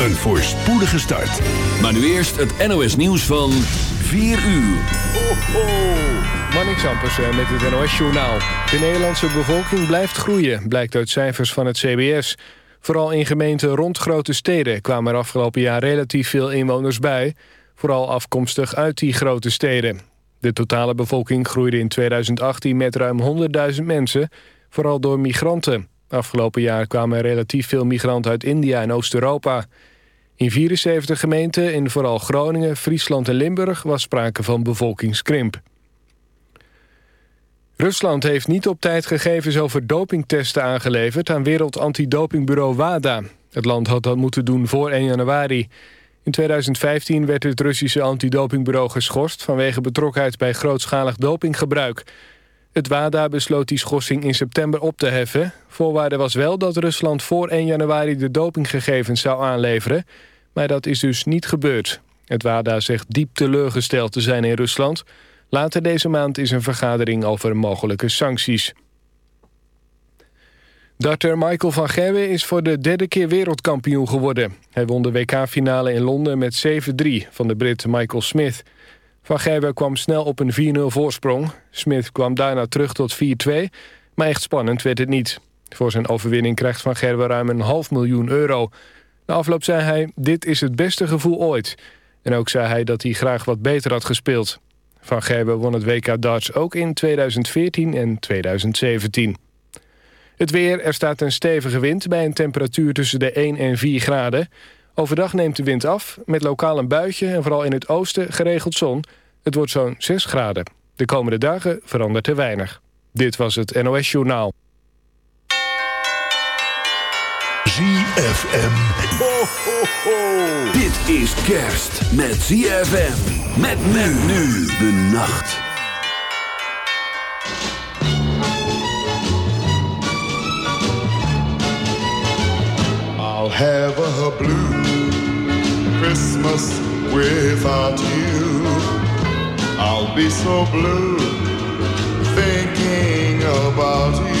een voorspoedige start. Maar nu eerst het NOS nieuws van 4 uur. Ho. Marnix Ampersen eh, met het NOS Journaal. De Nederlandse bevolking blijft groeien, blijkt uit cijfers van het CBS. Vooral in gemeenten rond grote steden kwamen er afgelopen jaar relatief veel inwoners bij. Vooral afkomstig uit die grote steden. De totale bevolking groeide in 2018 met ruim 100.000 mensen, vooral door migranten. Afgelopen jaar kwamen er relatief veel migranten uit India en Oost-Europa. In 74 gemeenten in vooral Groningen, Friesland en Limburg... was sprake van bevolkingskrimp. Rusland heeft niet op tijd gegevens over dopingtesten aangeleverd... aan Wereld Antidopingbureau WADA. Het land had dat moeten doen voor 1 januari. In 2015 werd het Russische antidopingbureau geschorst... vanwege betrokkenheid bij grootschalig dopinggebruik... Het WADA besloot die schorsing in september op te heffen. Voorwaarde was wel dat Rusland voor 1 januari de dopinggegevens zou aanleveren. Maar dat is dus niet gebeurd. Het WADA zegt diep teleurgesteld te zijn in Rusland. Later deze maand is een vergadering over mogelijke sancties. Darter Michael van Gerwen is voor de derde keer wereldkampioen geworden. Hij won de WK-finale in Londen met 7-3 van de Brit Michael Smith. Van Gerwen kwam snel op een 4-0 voorsprong. Smith kwam daarna terug tot 4-2, maar echt spannend werd het niet. Voor zijn overwinning krijgt Van Gerwen ruim een half miljoen euro. Na afloop zei hij, dit is het beste gevoel ooit. En ook zei hij dat hij graag wat beter had gespeeld. Van Gerwen won het WK darts ook in 2014 en 2017. Het weer, er staat een stevige wind bij een temperatuur tussen de 1 en 4 graden. Overdag neemt de wind af, met lokaal een buitje en vooral in het oosten geregeld zon. Het wordt zo'n 6 graden. De komende dagen verandert er weinig. Dit was het NOS Journaal. ZFM. Ho, ho, ho. Dit is kerst met ZFM. Met men nu de nacht. I'll have a blue Christmas without you. I'll be so blue thinking about you.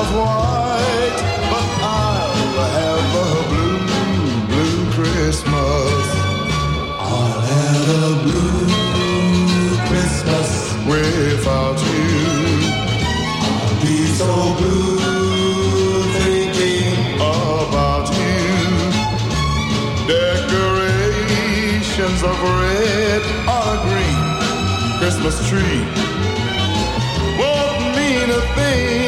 of white. But I'll have a blue, blue Christmas. I'll have a blue Christmas without you. I'll be so blue thinking about you. Decorations of red a green Christmas tree won't mean a thing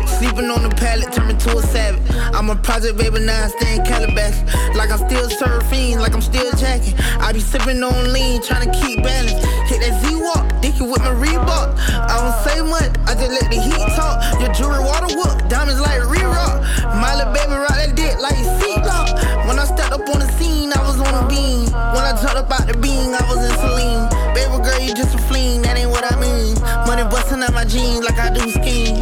Sleeping on the pallet, turn me to a savage. I'm a project baby, now I stay in Calabash. Like I'm still fiends, like I'm still jacking. I be sipping on lean, trying to keep balance. Hit that Z-Walk, dicky with my Reebok. I don't say much, I just let the heat talk. Your jewelry water whoop, diamonds like re-rock. My little baby rock that dick like seatlock. When I stepped up on the scene, I was on a beam. When I jumped up out the beam, I was in saline. Baby girl, you just a fleen, that ain't what I mean. Money busting out my jeans like I do skiing.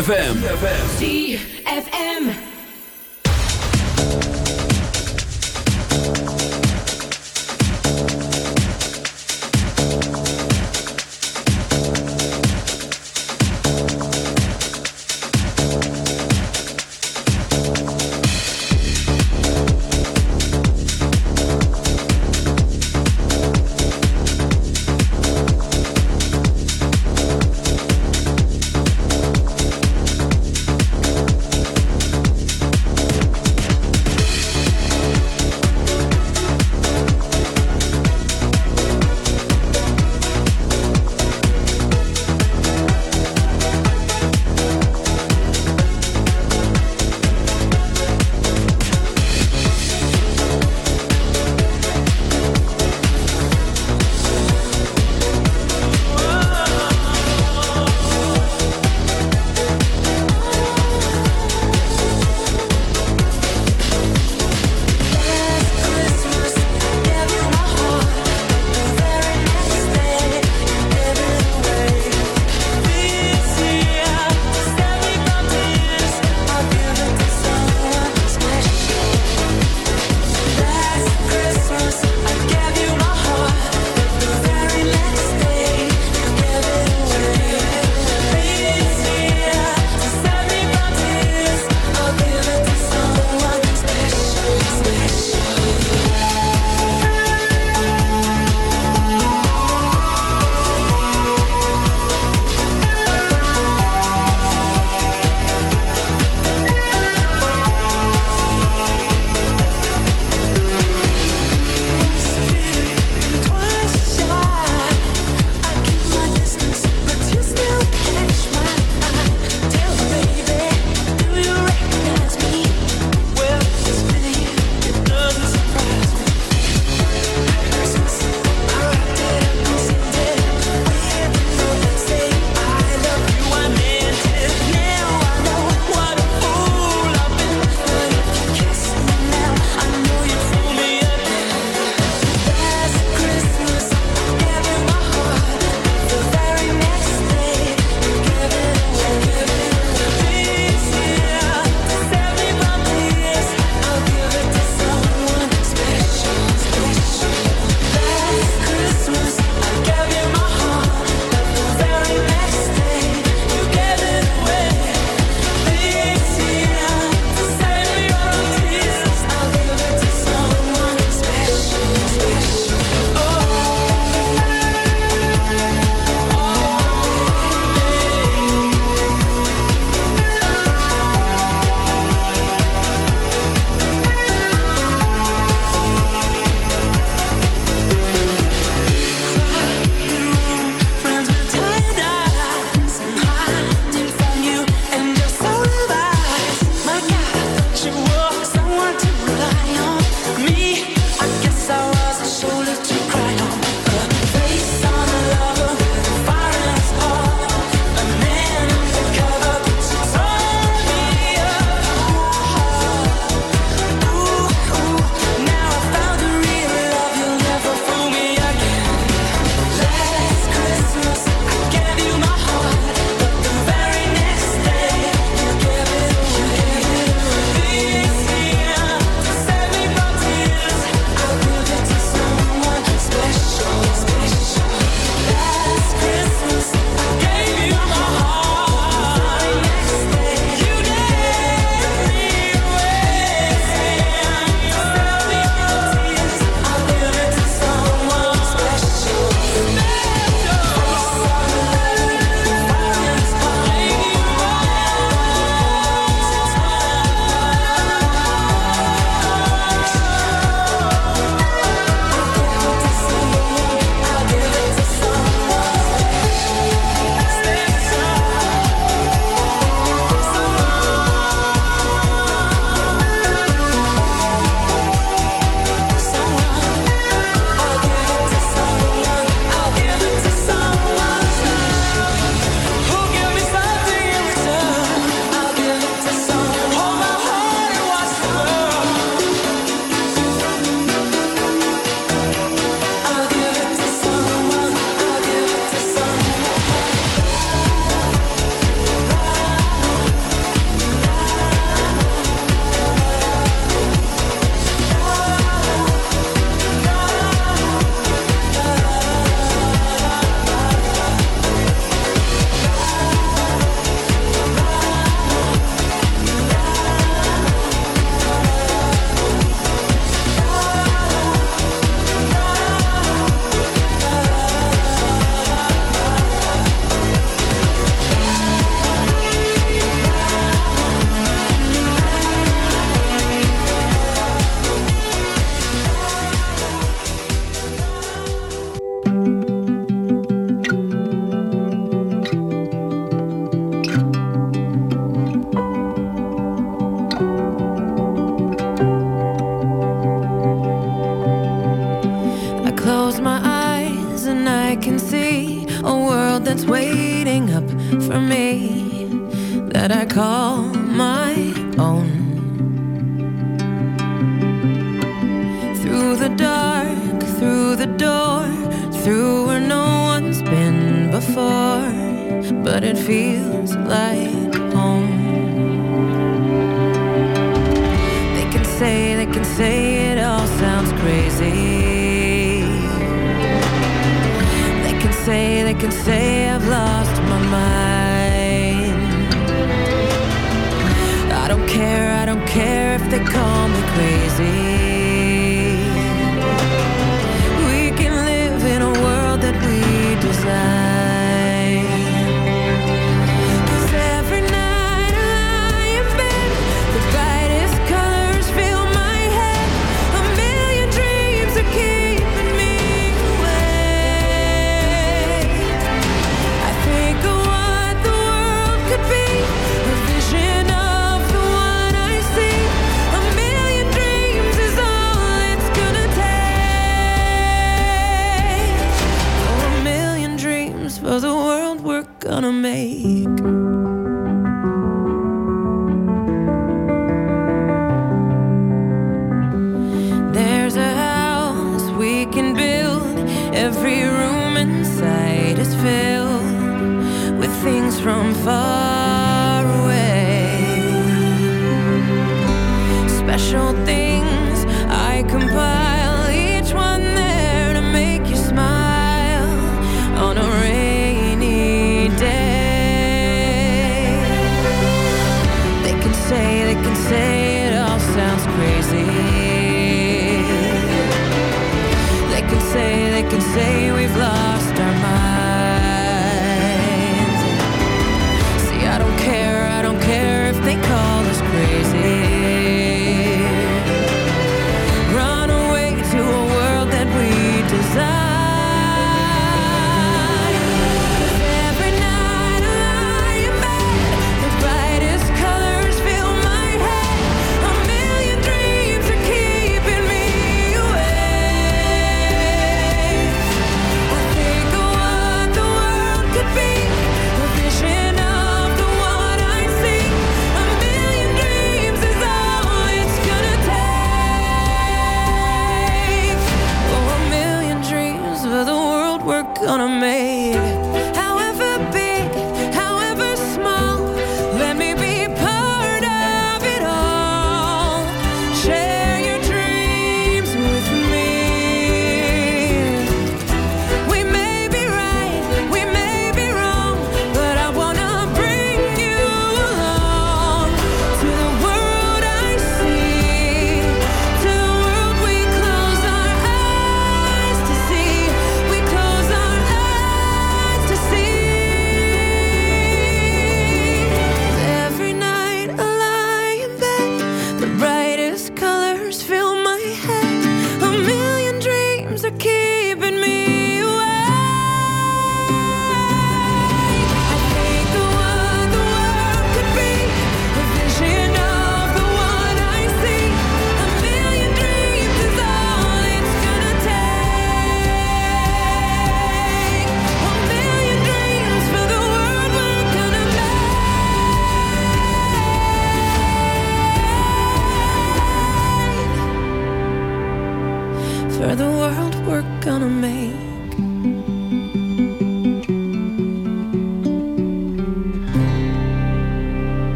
ZFM.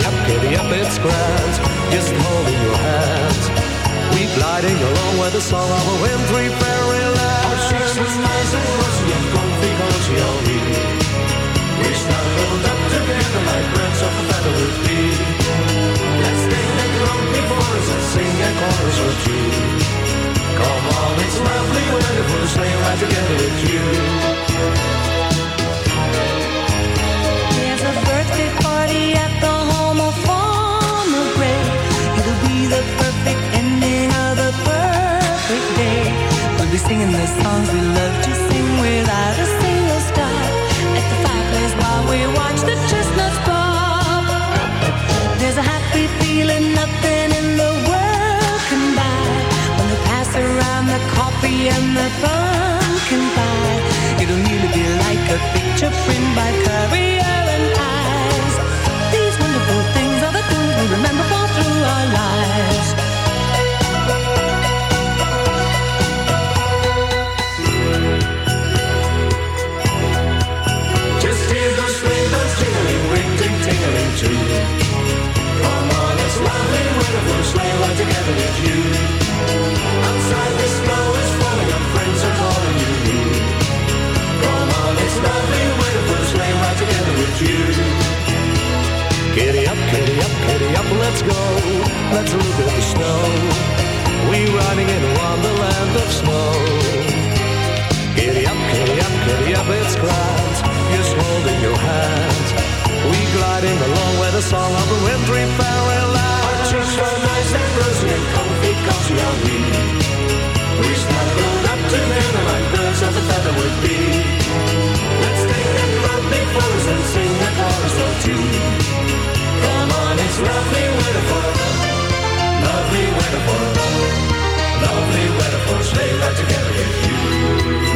giddy up, giddy up, it's grand. Just holding your hand. We gliding along with the song of a wintry fairyland. Our oh, cheeks are nice and rosy and comfy, cozy are we. We snuggled up together like birds of a feather would be. Let's take the drum before us and sing a chorus or two. Come on, it's lovely weather for a sleigh ride together with you. There's a birthday party at the singing the songs we love to sing without a single stop. At the fireplace while we watch the chestnuts pop. There's a happy feeling nothing in the world can buy. When they pass around the coffee and the pumpkin pie. It'll nearly be like a picture print by Currier and Ives. Together with you. Outside the snow is falling friends are calling you. Come on, it's lovely ride together with you. Giddy up, giddy up, giddy up, let's go. Let's look at the snow. We're riding in a wonderland of snow. Giddy up, giddy up, giddy up, it's holding your. We gliding along the song of the wintry fairyland. Our cheeks are nice for a together with you.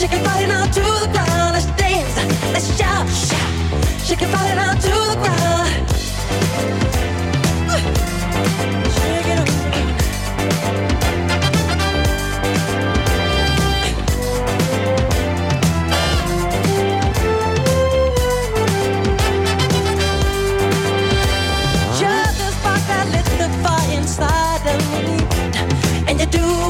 Shake your body down to the ground. Let's dance, let's shout. shout. Shake your body down to the ground. Shake it. Just the spark that lit the fire inside of me. And you do